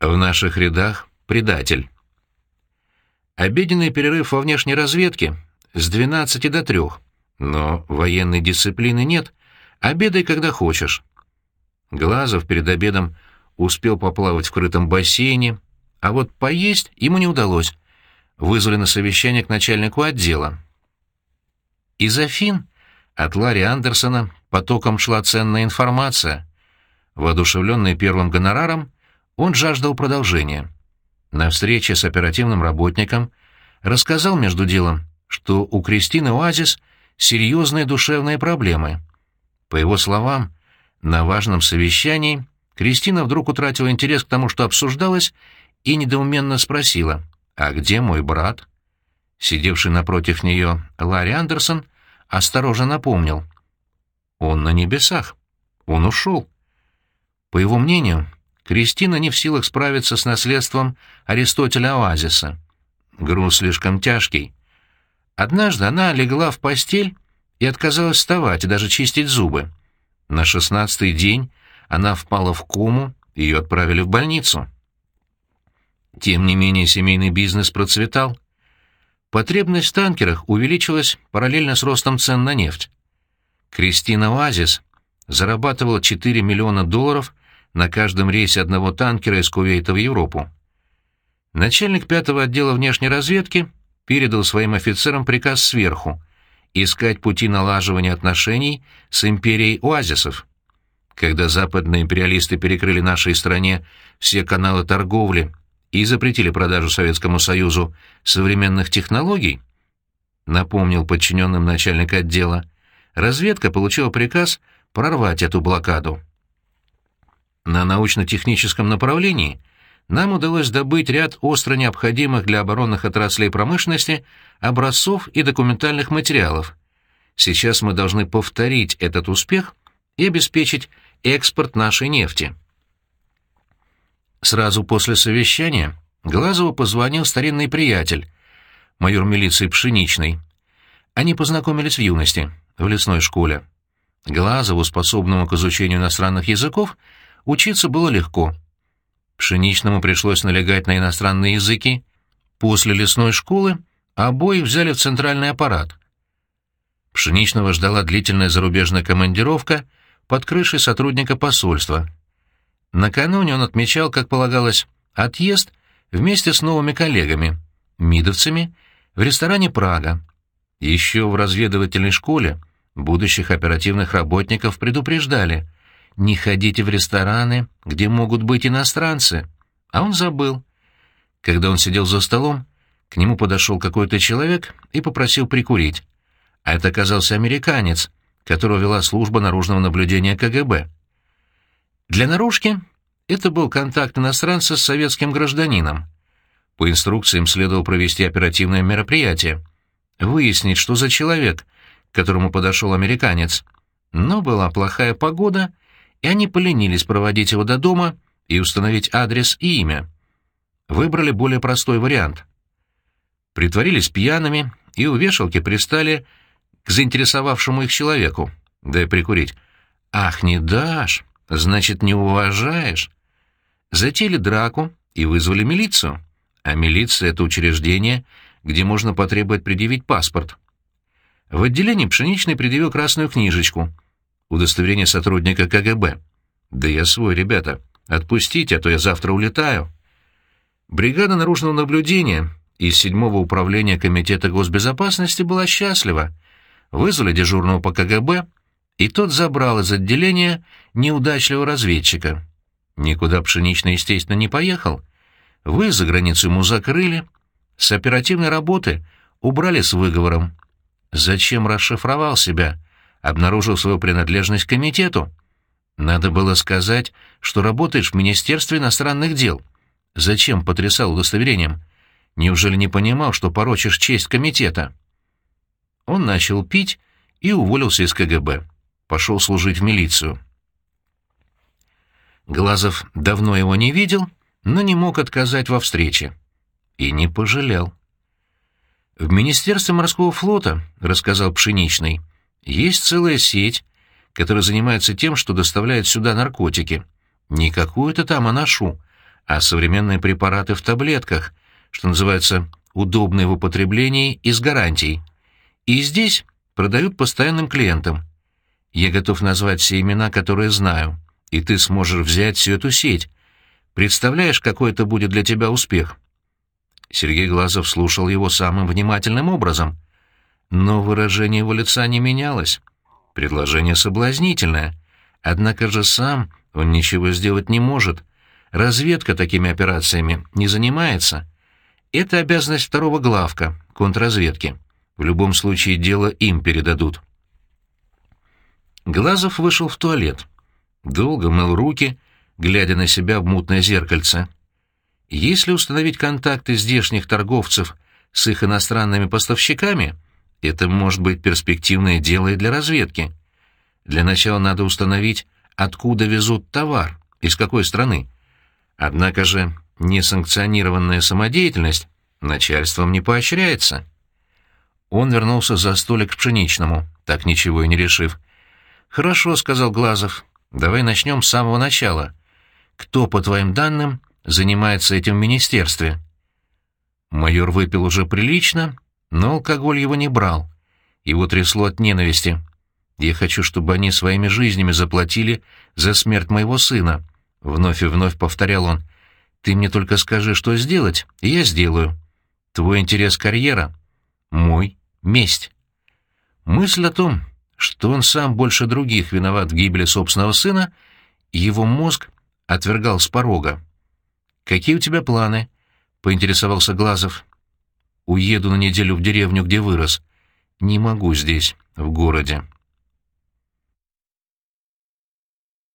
В наших рядах предатель. Обеденный перерыв во внешней разведке с 12 до 3, но военной дисциплины нет, обедай когда хочешь. Глазов перед обедом успел поплавать в крытом бассейне, а вот поесть ему не удалось. Вызвали на совещание к начальнику отдела. Из Афин от Ларри Андерсона потоком шла ценная информация. Воодушевленный первым гонораром, он жаждал продолжения. На встрече с оперативным работником рассказал между делом, что у Кристины Оазис серьезные душевные проблемы. По его словам, на важном совещании Кристина вдруг утратила интерес к тому, что обсуждалось, и недоуменно спросила, «А где мой брат?» Сидевший напротив нее Ларри Андерсон осторожно напомнил, «Он на небесах. Он ушел». По его мнению, Кристина не в силах справиться с наследством Аристотеля Оазиса. Груз слишком тяжкий. Однажды она легла в постель и отказалась вставать и даже чистить зубы. На шестнадцатый день она впала в кому, ее отправили в больницу. Тем не менее семейный бизнес процветал. Потребность в танкерах увеличилась параллельно с ростом цен на нефть. Кристина Оазис зарабатывала 4 миллиона долларов на каждом рейсе одного танкера из Кувейта в Европу. Начальник пятого отдела внешней разведки передал своим офицерам приказ сверху искать пути налаживания отношений с империей оазисов. Когда западные империалисты перекрыли нашей стране все каналы торговли и запретили продажу Советскому Союзу современных технологий, напомнил подчиненным начальник отдела, разведка получила приказ прорвать эту блокаду. На научно-техническом направлении нам удалось добыть ряд остро необходимых для оборонных отраслей промышленности образцов и документальных материалов. Сейчас мы должны повторить этот успех и обеспечить экспорт нашей нефти. Сразу после совещания Глазову позвонил старинный приятель, майор милиции Пшеничный. Они познакомились в юности, в лесной школе. Глазову, способному к изучению иностранных языков, учиться было легко. Пшеничному пришлось налегать на иностранные языки. После лесной школы обоих взяли в центральный аппарат. Пшеничного ждала длительная зарубежная командировка под крышей сотрудника посольства. Накануне он отмечал, как полагалось, отъезд вместе с новыми коллегами, мидовцами, в ресторане «Прага». Еще в разведывательной школе будущих оперативных работников предупреждали — не ходите в рестораны, где могут быть иностранцы. А он забыл. Когда он сидел за столом, к нему подошел какой-то человек и попросил прикурить. А это оказался американец, которого вела служба наружного наблюдения КГБ. Для наружки это был контакт иностранца с советским гражданином. По инструкциям следовало провести оперативное мероприятие, выяснить, что за человек, к которому подошел американец. Но была плохая погода, и они поленились проводить его до дома и установить адрес и имя. Выбрали более простой вариант. Притворились пьяными и у вешалки пристали к заинтересовавшему их человеку. Дай прикурить. «Ах, не дашь! Значит, не уважаешь!» Затеяли драку и вызвали милицию. А милиция — это учреждение, где можно потребовать предъявить паспорт. В отделении Пшеничный предъявил красную книжечку — удостоверение сотрудника КГБ. «Да я свой, ребята. Отпустите, а то я завтра улетаю». Бригада наружного наблюдения из седьмого управления Комитета госбезопасности была счастлива. Вызвали дежурного по КГБ, и тот забрал из отделения неудачливого разведчика. Никуда Пшеничный, естественно, не поехал. Вы за границу ему закрыли. С оперативной работы убрали с выговором. Зачем расшифровал себя? Обнаружил свою принадлежность к комитету. Надо было сказать, что работаешь в Министерстве иностранных дел. Зачем потрясал удостоверением? Неужели не понимал, что порочишь честь комитета? Он начал пить и уволился из КГБ. Пошел служить в милицию. Глазов давно его не видел, но не мог отказать во встрече. И не пожалел. «В Министерстве морского флота», — рассказал Пшеничный, — есть целая сеть, которая занимается тем, что доставляет сюда наркотики. Не какую-то там анашу, а современные препараты в таблетках, что называется, удобные в употреблении и с гарантией. И здесь продают постоянным клиентам. Я готов назвать все имена, которые знаю, и ты сможешь взять всю эту сеть. Представляешь, какой это будет для тебя успех?» Сергей Глазов слушал его самым внимательным образом. Но выражение его лица не менялось. Предложение соблазнительное. Однако же сам он ничего сделать не может. Разведка такими операциями не занимается. Это обязанность второго главка, контрразведки. В любом случае дело им передадут. Глазов вышел в туалет. Долго мыл руки, глядя на себя в мутное зеркальце. Если установить контакты здешних торговцев с их иностранными поставщиками, это может быть перспективное дело и для разведки. Для начала надо установить, откуда везут товар, из какой страны. Однако же несанкционированная самодеятельность начальством не поощряется. Он вернулся за столик к пшеничному, так ничего и не решив. «Хорошо», — сказал Глазов, — «давай начнем с самого начала. Кто, по твоим данным, занимается этим в министерстве?» Майор выпил уже прилично, но алкоголь его не брал. Его трясло от ненависти. «Я хочу, чтобы они своими жизнями заплатили за смерть моего сына», — вновь и вновь повторял он. «Ты мне только скажи, что сделать, и я сделаю. Твой интерес — карьера, мой — месть». Мысль о том, что он сам больше других виноват в гибели собственного сына, его мозг отвергал с порога. «Какие у тебя планы?» — поинтересовался Глазов. «Уеду на неделю в деревню, где вырос. Не могу здесь, в городе».